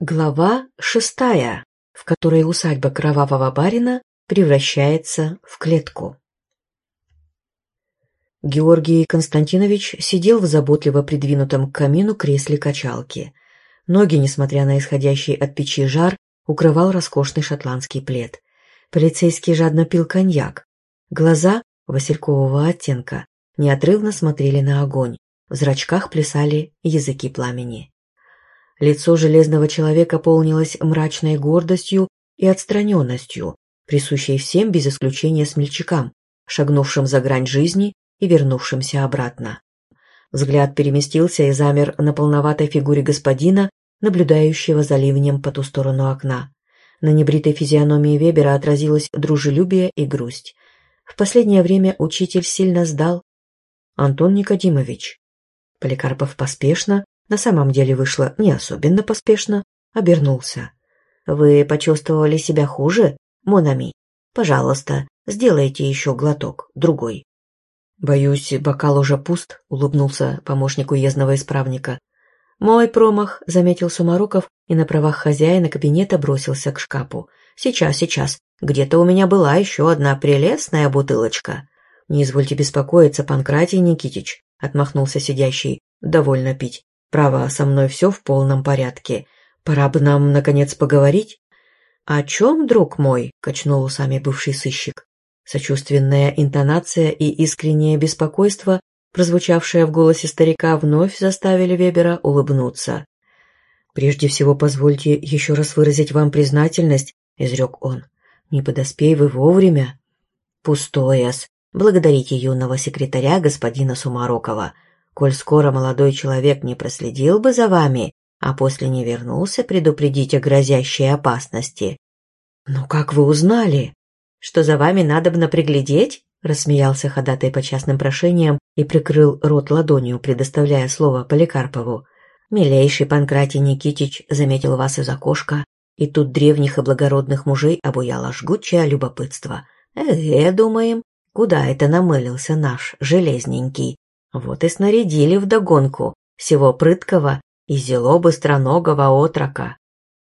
Глава шестая, в которой усадьба кровавого барина превращается в клетку. Георгий Константинович сидел в заботливо придвинутом к камину кресле качалки. Ноги, несмотря на исходящий от печи жар, укрывал роскошный шотландский плед. Полицейский жадно пил коньяк. Глаза, василькового оттенка, неотрывно смотрели на огонь. В зрачках плясали языки пламени. Лицо железного человека полнилось мрачной гордостью и отстраненностью, присущей всем без исключения смельчакам, шагнувшим за грань жизни и вернувшимся обратно. Взгляд переместился и замер на полноватой фигуре господина, наблюдающего за ливнем по ту сторону окна. На небритой физиономии Вебера отразилось дружелюбие и грусть. В последнее время учитель сильно сдал. Антон Никодимович. Поликарпов поспешно, на самом деле вышло не особенно поспешно, обернулся. «Вы почувствовали себя хуже, Монами? Пожалуйста, сделайте еще глоток, другой». «Боюсь, бокал уже пуст», — улыбнулся помощник уездного исправника. «Мой промах», — заметил Сумароков и на правах хозяина кабинета бросился к шкафу. «Сейчас, сейчас. Где-то у меня была еще одна прелестная бутылочка». «Не извольте беспокоиться, Панкратий Никитич», — отмахнулся сидящий. «Довольно пить. Право, со мной все в полном порядке. Пора бы нам, наконец, поговорить. «О чем, друг мой?» – качнул усами бывший сыщик. Сочувственная интонация и искреннее беспокойство, прозвучавшее в голосе старика, вновь заставили Вебера улыбнуться. «Прежде всего, позвольте еще раз выразить вам признательность», – изрек он. «Не подоспей вы вовремя». «Пустое-с. Благодарите юного секретаря господина Сумарокова коль скоро молодой человек не проследил бы за вами, а после не вернулся предупредить о грозящей опасности. «Ну как вы узнали?» «Что за вами надобно приглядеть?» рассмеялся ходатай по частным прошениям и прикрыл рот ладонью, предоставляя слово Поликарпову. «Милейший Панкратий Никитич заметил вас из окошка, и тут древних и благородных мужей обуяло жгучее любопытство. Э, думаем, куда это намылился наш железненький? Вот и снарядили вдогонку всего прыткого и зело быстроногого отрока.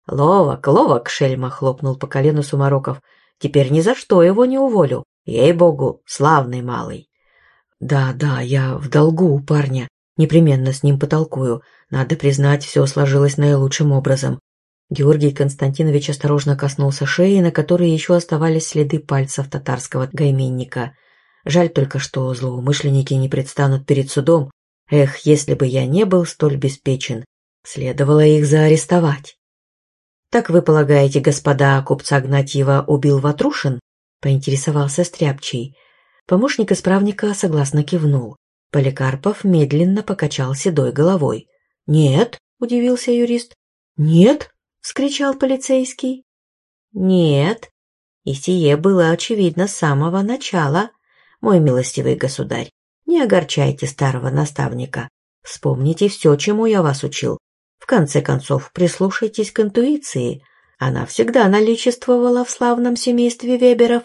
«Ловок, ловок!» — шельма хлопнул по колену Сумароков. «Теперь ни за что его не уволю. Ей-богу, славный малый!» «Да, да, я в долгу у парня. Непременно с ним потолкую. Надо признать, все сложилось наилучшим образом». Георгий Константинович осторожно коснулся шеи, на которой еще оставались следы пальцев татарского гайменника — Жаль только, что злоумышленники не предстанут перед судом. Эх, если бы я не был столь беспечен, следовало их заарестовать. «Так вы полагаете, господа, купца Гнатьева убил Ватрушин?» — поинтересовался Стряпчий. Помощник исправника согласно кивнул. Поликарпов медленно покачал седой головой. «Нет», — удивился юрист. «Нет», — вскричал полицейский. «Нет, и сие было очевидно с самого начала», мой милостивый государь, не огорчайте старого наставника. Вспомните все, чему я вас учил. В конце концов, прислушайтесь к интуиции. Она всегда наличествовала в славном семействе Веберов.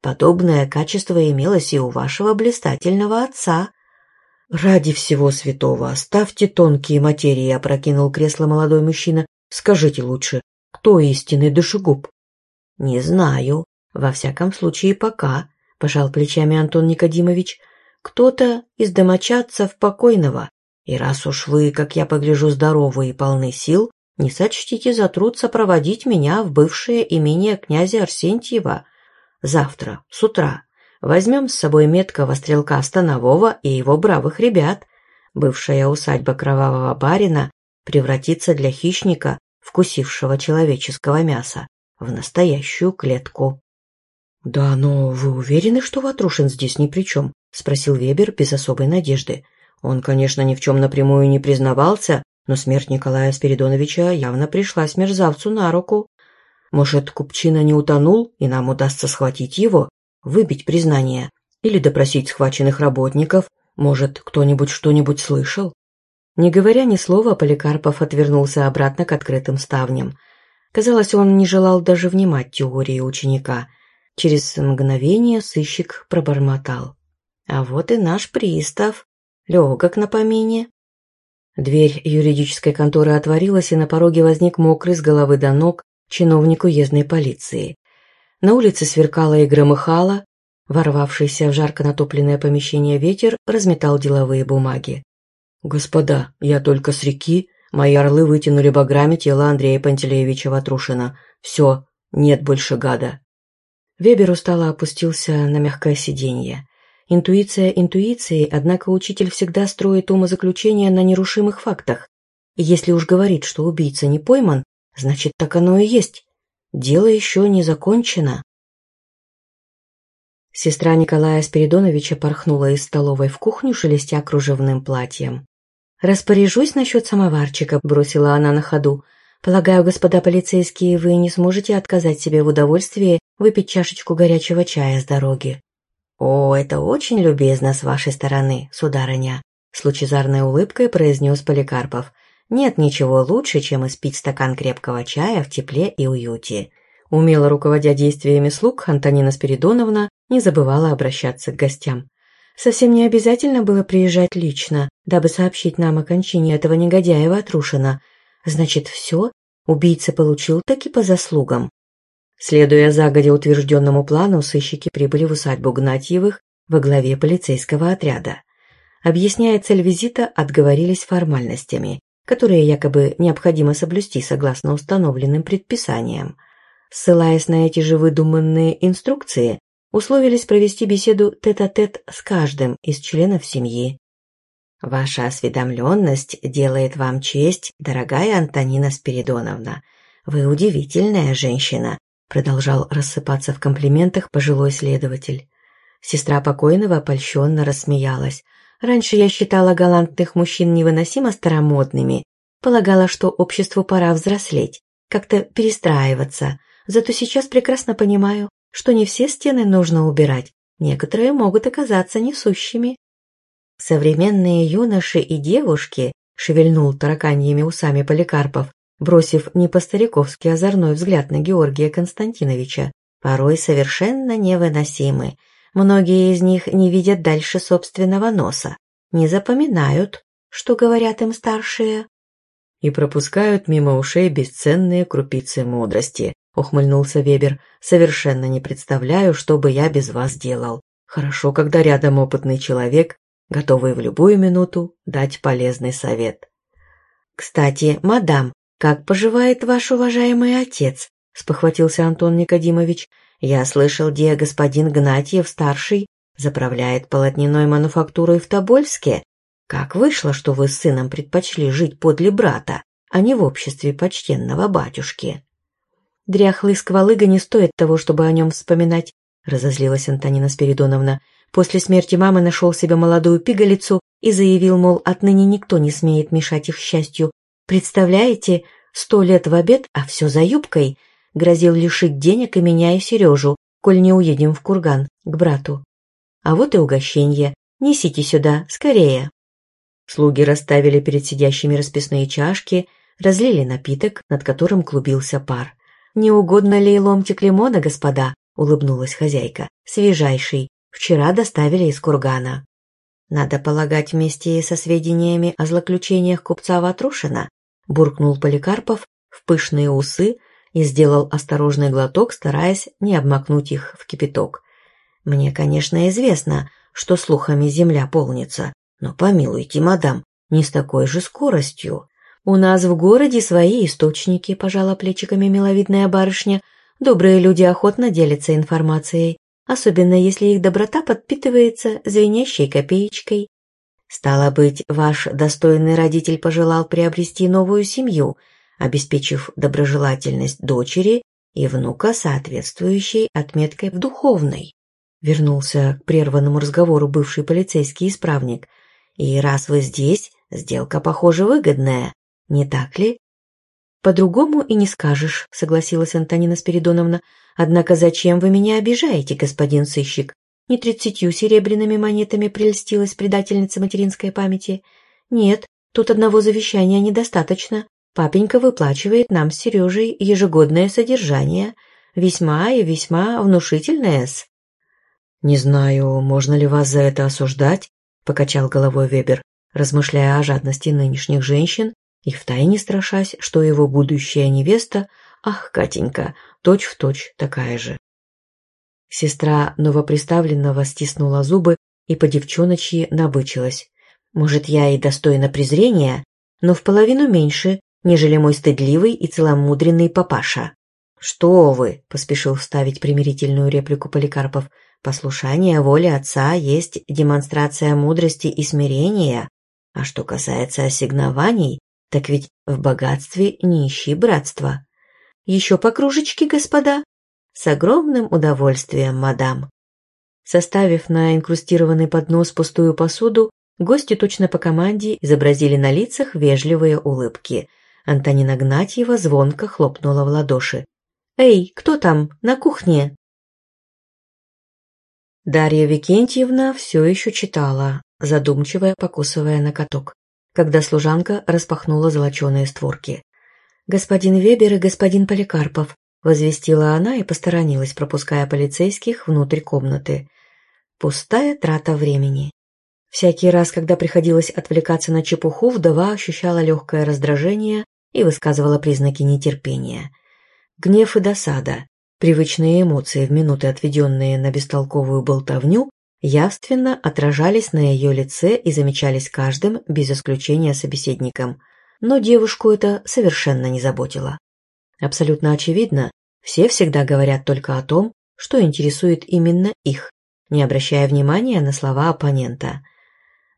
Подобное качество имелось и у вашего блистательного отца. «Ради всего святого, оставьте тонкие материи», — опрокинул кресло молодой мужчина. «Скажите лучше, кто истинный душегуб?» «Не знаю. Во всяком случае, пока пожал плечами Антон Никодимович, кто-то из домочадцев покойного. И раз уж вы, как я погляжу, здоровы и полны сил, не сочтите за труд сопроводить меня в бывшее имение князя Арсентьева. Завтра, с утра, возьмем с собой меткого стрелка Станового и его бравых ребят. Бывшая усадьба кровавого барина превратится для хищника, вкусившего человеческого мяса, в настоящую клетку. «Да, но вы уверены, что Ватрушин здесь ни при чем?» – спросил Вебер без особой надежды. Он, конечно, ни в чем напрямую не признавался, но смерть Николая Спиридоновича явно пришлась мерзавцу на руку. Может, Купчина не утонул, и нам удастся схватить его, выбить признание, или допросить схваченных работников, может, кто-нибудь что-нибудь слышал? Не говоря ни слова, Поликарпов отвернулся обратно к открытым ставням. Казалось, он не желал даже внимать теории ученика – Через мгновение сыщик пробормотал. «А вот и наш пристав. Легок на помине». Дверь юридической конторы отворилась, и на пороге возник мокрый с головы до ног чиновник уездной полиции. На улице сверкало и громыхало, ворвавшийся в жарко натопленное помещение ветер разметал деловые бумаги. «Господа, я только с реки, мои орлы вытянули баграми тело Андрея Пантелеевича Ватрушина. Все, нет больше гада». Вебер устало опустился на мягкое сиденье. Интуиция интуицией, однако учитель всегда строит умозаключения на нерушимых фактах. И если уж говорит, что убийца не пойман, значит, так оно и есть. Дело еще не закончено. Сестра Николая Спиридоновича порхнула из столовой в кухню, шелестя кружевным платьем. «Распоряжусь насчет самоварчика», — бросила она на ходу. «Полагаю, господа полицейские, вы не сможете отказать себе в удовольствии выпить чашечку горячего чая с дороги». «О, это очень любезно с вашей стороны, сударыня», — с лучезарной улыбкой произнес Поликарпов. «Нет ничего лучше, чем испить стакан крепкого чая в тепле и уюте». Умело руководя действиями слуг, Антонина Спиридоновна не забывала обращаться к гостям. Совсем не обязательно было приезжать лично, дабы сообщить нам о кончине этого негодяя Ватрушина. Значит, все, убийца получил таки по заслугам. Следуя загодя утвержденному плану, сыщики прибыли в усадьбу Гнатьевых во главе полицейского отряда. Объясняя цель визита, отговорились формальностями, которые якобы необходимо соблюсти согласно установленным предписаниям. Ссылаясь на эти же выдуманные инструкции, условились провести беседу тет-а-тет -тет с каждым из членов семьи. «Ваша осведомленность делает вам честь, дорогая Антонина Спиридоновна. Вы удивительная женщина, Продолжал рассыпаться в комплиментах пожилой следователь. Сестра покойного польщенно рассмеялась. Раньше я считала галантных мужчин невыносимо старомодными. Полагала, что обществу пора взрослеть, как-то перестраиваться. Зато сейчас прекрасно понимаю, что не все стены нужно убирать. Некоторые могут оказаться несущими. Современные юноши и девушки, шевельнул тараканьими усами Поликарпов, бросив не по-стариковски озорной взгляд на Георгия Константиновича, порой совершенно невыносимы. Многие из них не видят дальше собственного носа, не запоминают, что говорят им старшие. И пропускают мимо ушей бесценные крупицы мудрости, ухмыльнулся Вебер. Совершенно не представляю, что бы я без вас делал. Хорошо, когда рядом опытный человек, готовый в любую минуту дать полезный совет. Кстати, мадам, «Как поживает ваш уважаемый отец?» – спохватился Антон Никодимович. «Я слышал, где господин Гнатьев-старший заправляет полотняной мануфактурой в Тобольске. Как вышло, что вы с сыном предпочли жить подле брата, а не в обществе почтенного батюшки?» «Дряхлый сквалыга не стоит того, чтобы о нем вспоминать», – разозлилась Антонина Спиридоновна. После смерти мамы нашел себе молодую пигалицу и заявил, мол, отныне никто не смеет мешать их счастью. Представляете, Сто лет в обед, а все за юбкой. Грозил лишить денег и меня, и Сережу, коль не уедем в курган, к брату. А вот и угощенье. Несите сюда, скорее. Слуги расставили перед сидящими расписные чашки, разлили напиток, над которым клубился пар. «Не угодно ли ломтик лимона, господа?» — улыбнулась хозяйка. «Свежайший. Вчера доставили из кургана». Надо полагать, вместе со сведениями о злоключениях купца Ватрушина буркнул Поликарпов в пышные усы и сделал осторожный глоток, стараясь не обмакнуть их в кипяток. «Мне, конечно, известно, что слухами земля полнится, но помилуйте, мадам, не с такой же скоростью. У нас в городе свои источники», – пожала плечиками миловидная барышня. «Добрые люди охотно делятся информацией, особенно если их доброта подпитывается звенящей копеечкой. Стало быть, ваш достойный родитель пожелал приобрести новую семью, обеспечив доброжелательность дочери и внука соответствующей отметкой в духовной. Вернулся к прерванному разговору бывший полицейский исправник. И раз вы здесь, сделка, похоже, выгодная, не так ли? По-другому и не скажешь, согласилась Антонина Спиридоновна. Однако зачем вы меня обижаете, господин сыщик? Не тридцатью серебряными монетами прельстилась предательница материнской памяти. Нет, тут одного завещания недостаточно. Папенька выплачивает нам с Сережей ежегодное содержание. Весьма и весьма внушительное с. «Не знаю, можно ли вас за это осуждать?» — покачал головой Вебер. размышляя о жадности нынешних женщин и втайне страшась, что его будущая невеста, ах, Катенька, точь-в-точь точь такая же. Сестра новоприставленного стиснула зубы и по девчоночьи набычилась. Может, я и достойна презрения, но в половину меньше, нежели мой стыдливый и целомудренный папаша. «Что вы!» — поспешил вставить примирительную реплику Поликарпов. «Послушание воли отца есть демонстрация мудрости и смирения. А что касается ассигнований, так ведь в богатстве не ищи братства. Еще по кружечке, господа?» «С огромным удовольствием, мадам». Составив на инкрустированный поднос пустую посуду, гости точно по команде изобразили на лицах вежливые улыбки. Антонина Гнатьева звонко хлопнула в ладоши. «Эй, кто там? На кухне?» Дарья Викентьевна все еще читала, задумчивая, покусывая на каток, когда служанка распахнула золоченые створки. «Господин Вебер и господин Поликарпов», — возвестила она и посторонилась, пропуская полицейских внутрь комнаты. Пустая трата времени. Всякий раз, когда приходилось отвлекаться на чепуху, вдова ощущала легкое раздражение и высказывала признаки нетерпения — Гнев и досада, привычные эмоции в минуты, отведенные на бестолковую болтовню, явственно отражались на ее лице и замечались каждым, без исключения собеседником. Но девушку это совершенно не заботило. Абсолютно очевидно, все всегда говорят только о том, что интересует именно их, не обращая внимания на слова оппонента.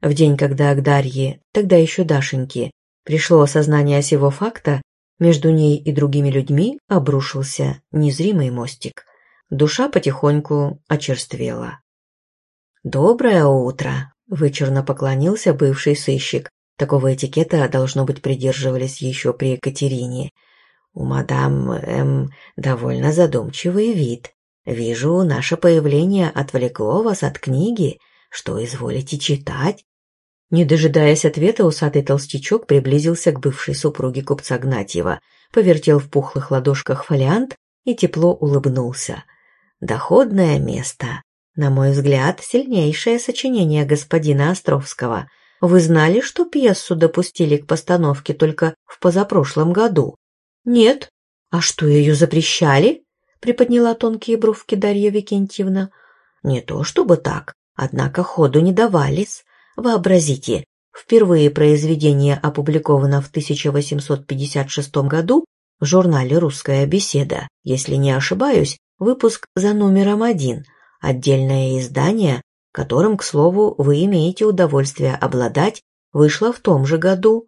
В день, когда к Дарье, тогда еще Дашеньке, пришло осознание сего факта, между ней и другими людьми обрушился незримый мостик. Душа потихоньку очерствела. «Доброе утро!» — вычурно поклонился бывший сыщик. Такого этикета, должно быть, придерживались еще при Екатерине. У мадам М. довольно задумчивый вид. Вижу, наше появление отвлекло вас от книги. Что изволите читать? Не дожидаясь ответа, усатый толстячок приблизился к бывшей супруге купца Гнатьева, повертел в пухлых ладошках фолиант и тепло улыбнулся. «Доходное место. На мой взгляд, сильнейшее сочинение господина Островского. Вы знали, что пьесу допустили к постановке только в позапрошлом году?» «Нет. А что, ее запрещали?» — приподняла тонкие бровки Дарья Викентьевна. «Не то чтобы так, однако ходу не давались. Вообразите, впервые произведение опубликовано в 1856 году в журнале «Русская беседа», если не ошибаюсь, выпуск за номером один, отдельное издание, которым, к слову, вы имеете удовольствие обладать, вышло в том же году,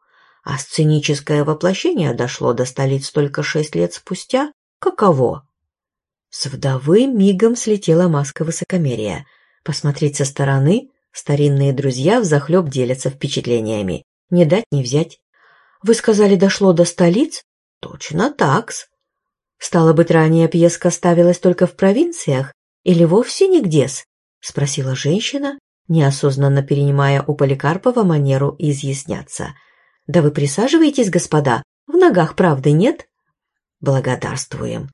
а сценическое воплощение дошло до столиц только шесть лет спустя. Каково? С вдовы мигом слетела маска высокомерия. Посмотреть со стороны Старинные друзья взахлеб делятся впечатлениями. Не дать не взять. Вы сказали, дошло до столиц? Точно такс. Стало быть, ранее пьеска ставилась только в провинциях или вовсе нигде-с? Спросила женщина, неосознанно перенимая у Поликарпова манеру изъясняться. Да вы присаживаетесь, господа, в ногах правды нет? Благодарствуем.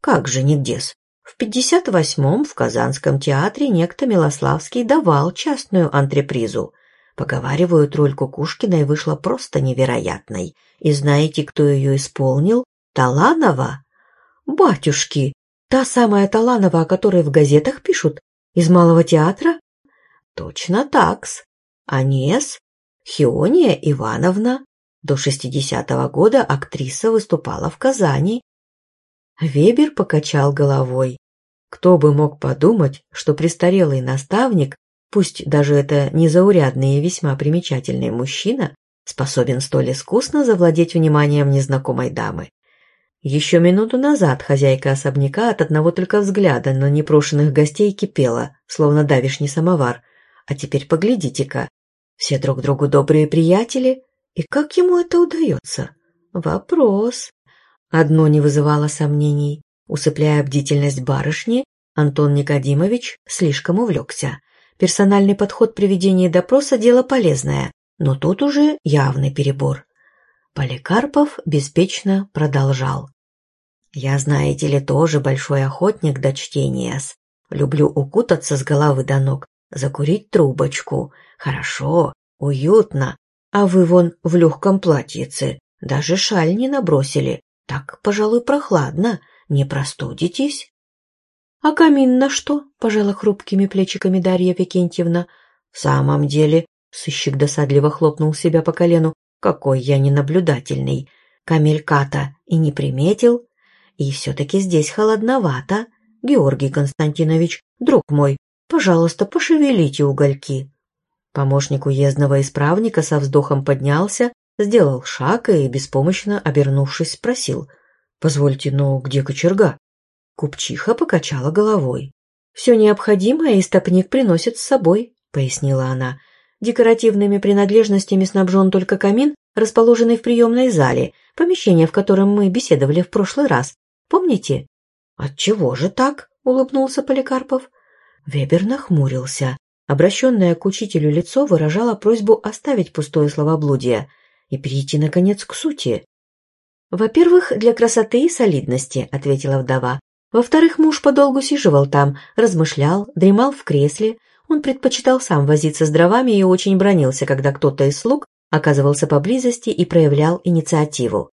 Как же нигде-с? В 58-м в Казанском театре некто Милославский давал частную антрепризу. Поговаривают, роль Кукушкиной вышла просто невероятной. И знаете, кто ее исполнил? Таланова? Батюшки! Та самая Таланова, о которой в газетах пишут? Из Малого театра? Точно такс. Анес? Хиония Ивановна. До 60-го года актриса выступала в Казани, Вебер покачал головой. Кто бы мог подумать, что престарелый наставник, пусть даже это незаурядный и весьма примечательный мужчина, способен столь искусно завладеть вниманием незнакомой дамы. Еще минуту назад хозяйка особняка от одного только взгляда на непрошенных гостей кипела, словно давишний самовар. А теперь поглядите-ка, все друг другу добрые приятели, и как ему это удается? Вопрос. Одно не вызывало сомнений. Усыпляя бдительность барышни, Антон Никодимович слишком увлекся. Персональный подход при ведении допроса – дело полезное, но тут уже явный перебор. Поликарпов беспечно продолжал. «Я, знаете ли, тоже большой охотник до чтения. Люблю укутаться с головы до ног, закурить трубочку. Хорошо, Уютно. А вы вон в легком платьице. Даже шаль не набросили. Так, пожалуй, прохладно. Не простудитесь? А камин на что? Пожала хрупкими плечиками Дарья Викентьевна. В самом деле, сыщик досадливо хлопнул себя по колену. Какой я ненаблюдательный. Камельката и не приметил. И все-таки здесь холодновато. Георгий Константинович, друг мой, пожалуйста, пошевелите угольки. Помощник уездного исправника со вздохом поднялся, сделал шаг и, беспомощно обернувшись, спросил. «Позвольте, но где кочерга?» Купчиха покачала головой. «Все необходимое истопник приносит с собой», — пояснила она. «Декоративными принадлежностями снабжен только камин, расположенный в приемной зале, помещение, в котором мы беседовали в прошлый раз. Помните?» «Отчего же так?» — улыбнулся Поликарпов. Вебер нахмурился. Обращенное к учителю лицо выражало просьбу оставить пустое словоблудие и перейти, наконец, к сути. «Во-первых, для красоты и солидности», — ответила вдова. «Во-вторых, муж подолгу сиживал там, размышлял, дремал в кресле. Он предпочитал сам возиться с дровами и очень бронился, когда кто-то из слуг оказывался поблизости и проявлял инициативу.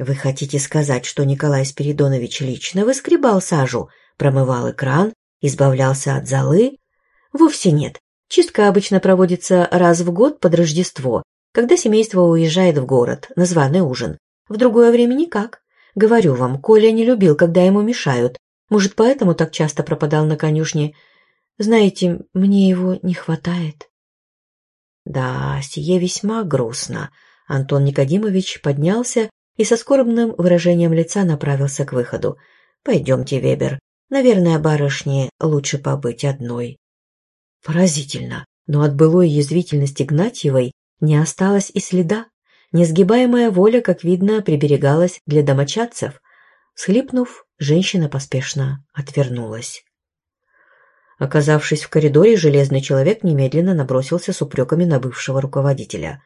«Вы хотите сказать, что Николай Спиридонович лично выскребал сажу, промывал экран, избавлялся от золы?» Вовсе нет. Чистка обычно проводится раз в год под Рождество, когда семейство уезжает в город на званый ужин. В другое время никак. Говорю вам, Коля не любил, когда ему мешают. Может, поэтому так часто пропадал на конюшне. Знаете, мне его не хватает. Да, сие весьма грустно. Антон Никодимович поднялся и со скорбным выражением лица направился к выходу. «Пойдемте, Вебер. Наверное, барышне лучше побыть одной». Поразительно, но от былой язвительности Гнатьевой не осталось и следа. Несгибаемая воля, как видно, приберегалась для домочадцев. Схлипнув, женщина поспешно отвернулась. Оказавшись в коридоре, железный человек немедленно набросился с упреками на бывшего руководителя.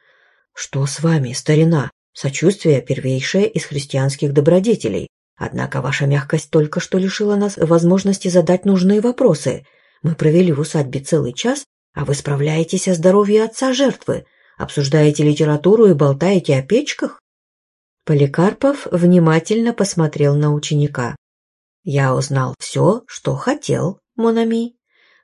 «Что с вами, старина? Сочувствие – первейшее из христианских добродетелей. Однако ваша мягкость только что лишила нас возможности задать нужные вопросы. Мы провели в усадьбе целый час, а вы справляетесь о здоровье отца жертвы, обсуждаете литературу и болтаете о печках?» Поликарпов внимательно посмотрел на ученика. «Я узнал все, что хотел, Монами».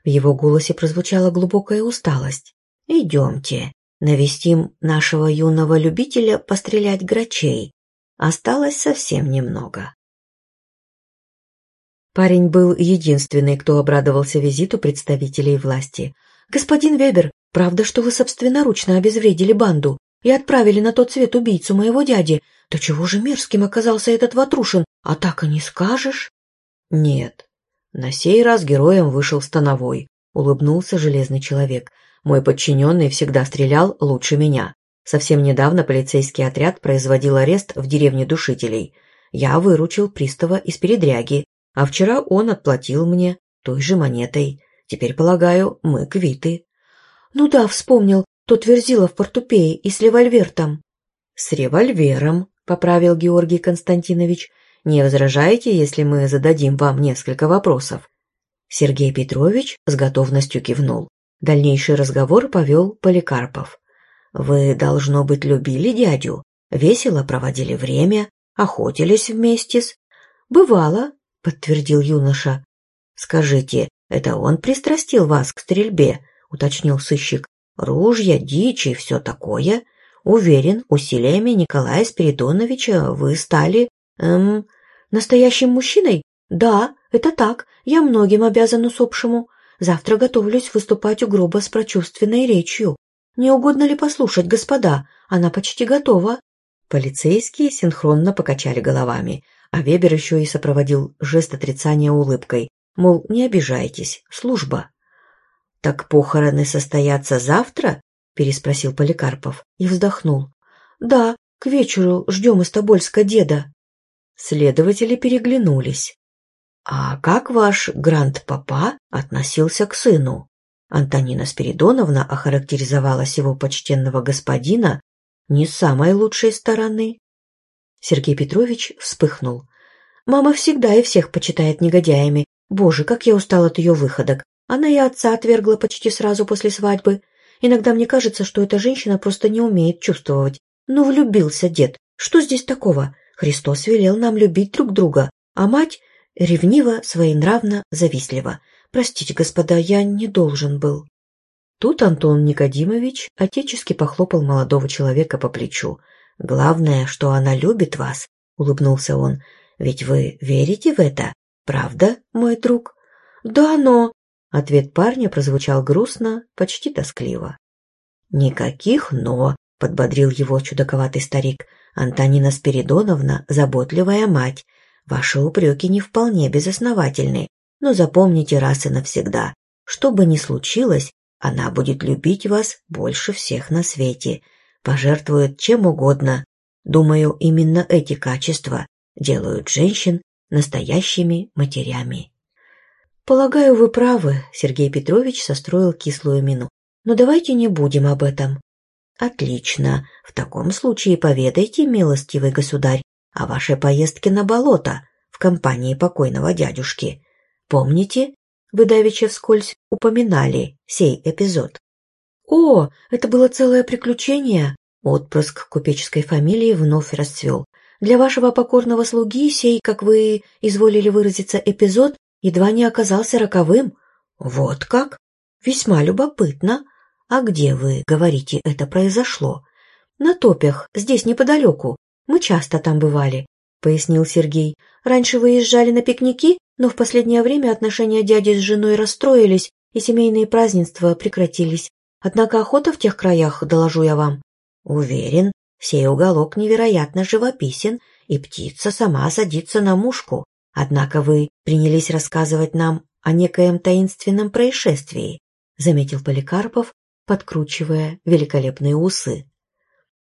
В его голосе прозвучала глубокая усталость. «Идемте, навестим нашего юного любителя пострелять грачей. Осталось совсем немного». Парень был единственный, кто обрадовался визиту представителей власти. «Господин Вебер, правда, что вы собственноручно обезвредили банду и отправили на тот свет убийцу моего дяди? Да чего же мерзким оказался этот Ватрушин, а так и не скажешь?» «Нет». На сей раз героем вышел Становой, улыбнулся железный человек. «Мой подчиненный всегда стрелял лучше меня. Совсем недавно полицейский отряд производил арест в деревне Душителей. Я выручил пристава из передряги, а вчера он отплатил мне той же монетой. Теперь, полагаю, мы квиты. Ну да, вспомнил, тот верзила в портупее и с револьвертом. С револьвером, поправил Георгий Константинович. Не возражаете, если мы зададим вам несколько вопросов? Сергей Петрович с готовностью кивнул. Дальнейший разговор повел Поликарпов. «Вы, должно быть, любили дядю? Весело проводили время? Охотились вместе с...» «Бывало», — подтвердил юноша. «Скажите, это он пристрастил вас к стрельбе?» — уточнил сыщик. «Ружья, дичь и все такое. Уверен, усилиями Николая Спиридоновича вы стали... эм... настоящим мужчиной? Да, это так. Я многим обязан усопшему. Завтра готовлюсь выступать у гроба с прочувственной речью. Не угодно ли послушать, господа? Она почти готова». Полицейские синхронно покачали головами а Вебер еще и сопроводил жест отрицания улыбкой, мол, не обижайтесь, служба. «Так похороны состоятся завтра?» – переспросил Поликарпов и вздохнул. «Да, к вечеру ждем из Тобольска деда». Следователи переглянулись. «А как ваш гранд-папа относился к сыну?» Антонина Спиридоновна охарактеризовала его почтенного господина не самой лучшей стороны. Сергей Петрович вспыхнул. «Мама всегда и всех почитает негодяями. Боже, как я устал от ее выходок. Она и отца отвергла почти сразу после свадьбы. Иногда мне кажется, что эта женщина просто не умеет чувствовать. Ну, влюбился дед. Что здесь такого? Христос велел нам любить друг друга, а мать ревнива, своенравна, завистлива. Простите, господа, я не должен был. Тут Антон Никодимович отечески похлопал молодого человека по плечу. «Главное, что она любит вас», — улыбнулся он. «Ведь вы верите в это, правда, мой друг?» «Да, но...» — ответ парня прозвучал грустно, почти тоскливо. «Никаких «но», — подбодрил его чудаковатый старик. «Антонина Спиридоновна — заботливая мать. Ваши упреки не вполне безосновательны, но запомните раз и навсегда. Что бы ни случилось, она будет любить вас больше всех на свете, пожертвует чем угодно. Думаю, именно эти качества делают женщин настоящими матерями. «Полагаю, вы правы», — Сергей Петрович состроил кислую мину. «Но давайте не будем об этом». «Отлично. В таком случае поведайте, милостивый государь, о вашей поездке на болото в компании покойного дядюшки. Помните, вы давеча вскользь упоминали сей эпизод. «О, это было целое приключение!» Отпрыск купеческой фамилии вновь расцвел. «Для вашего покорного слуги сей, как вы изволили выразиться, эпизод едва не оказался роковым. Вот как? Весьма любопытно. А где, вы говорите, это произошло?» «На топях, здесь неподалеку. Мы часто там бывали», — пояснил Сергей. «Раньше выезжали на пикники, но в последнее время отношения дяди с женой расстроились, и семейные празднества прекратились. Однако охота в тех краях, доложу я вам. Уверен, сей уголок невероятно живописен, и птица сама садится на мушку. Однако вы принялись рассказывать нам о некоем таинственном происшествии, заметил Поликарпов, подкручивая великолепные усы.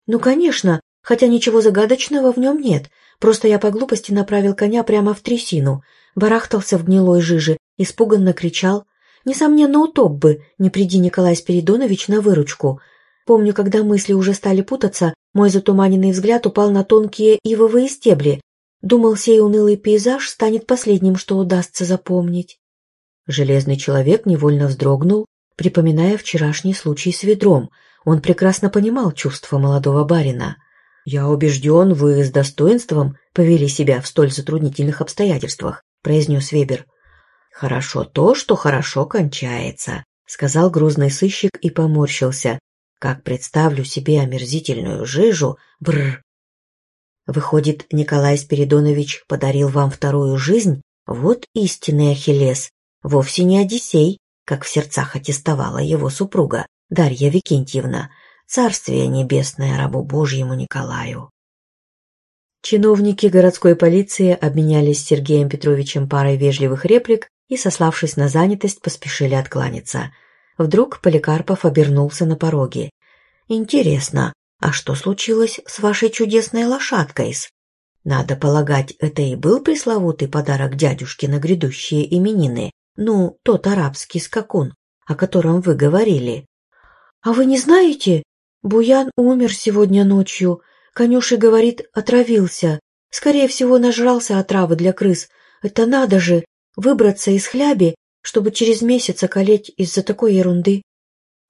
Ну, конечно, хотя ничего загадочного в нем нет, просто я по глупости направил коня прямо в трясину — барахтался в гнилой жиже, испуганно кричал. Несомненно, утоп бы, не приди Николай Спиридонович на выручку. Помню, когда мысли уже стали путаться, мой затуманенный взгляд упал на тонкие ивовые стебли. Думал, сей унылый пейзаж станет последним, что удастся запомнить. Железный человек невольно вздрогнул, припоминая вчерашний случай с ведром. Он прекрасно понимал чувства молодого барина. «Я убежден, вы с достоинством повели себя в столь затруднительных обстоятельствах. — произнес Вебер. «Хорошо то, что хорошо кончается», — сказал грузный сыщик и поморщился. «Как представлю себе омерзительную жижу, бррр!» «Выходит, Николай Спиридонович подарил вам вторую жизнь? Вот истинный Ахиллес, вовсе не Одиссей, как в сердцах аттестовала его супруга, Дарья Викентьевна, царствие небесное рабу Божьему Николаю». Чиновники городской полиции обменялись с Сергеем Петровичем парой вежливых реплик и, сославшись на занятость, поспешили откланяться. Вдруг Поликарпов обернулся на пороге. «Интересно, а что случилось с вашей чудесной лошадкой? Надо полагать, это и был пресловутый подарок дядюшке на грядущие именины, ну, тот арабский скакун, о котором вы говорили». «А вы не знаете? Буян умер сегодня ночью», Конюший говорит, отравился. Скорее всего, нажрался отравы для крыс. Это надо же, выбраться из хляби, чтобы через месяц околеть из-за такой ерунды.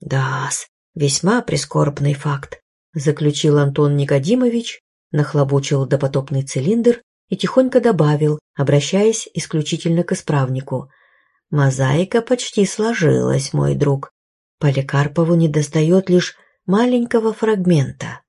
да весьма прискорбный факт, заключил Антон Никодимович, нахлобучил допотопный цилиндр и тихонько добавил, обращаясь исключительно к исправнику. Мозаика почти сложилась, мой друг. Поликарпову недостает лишь маленького фрагмента.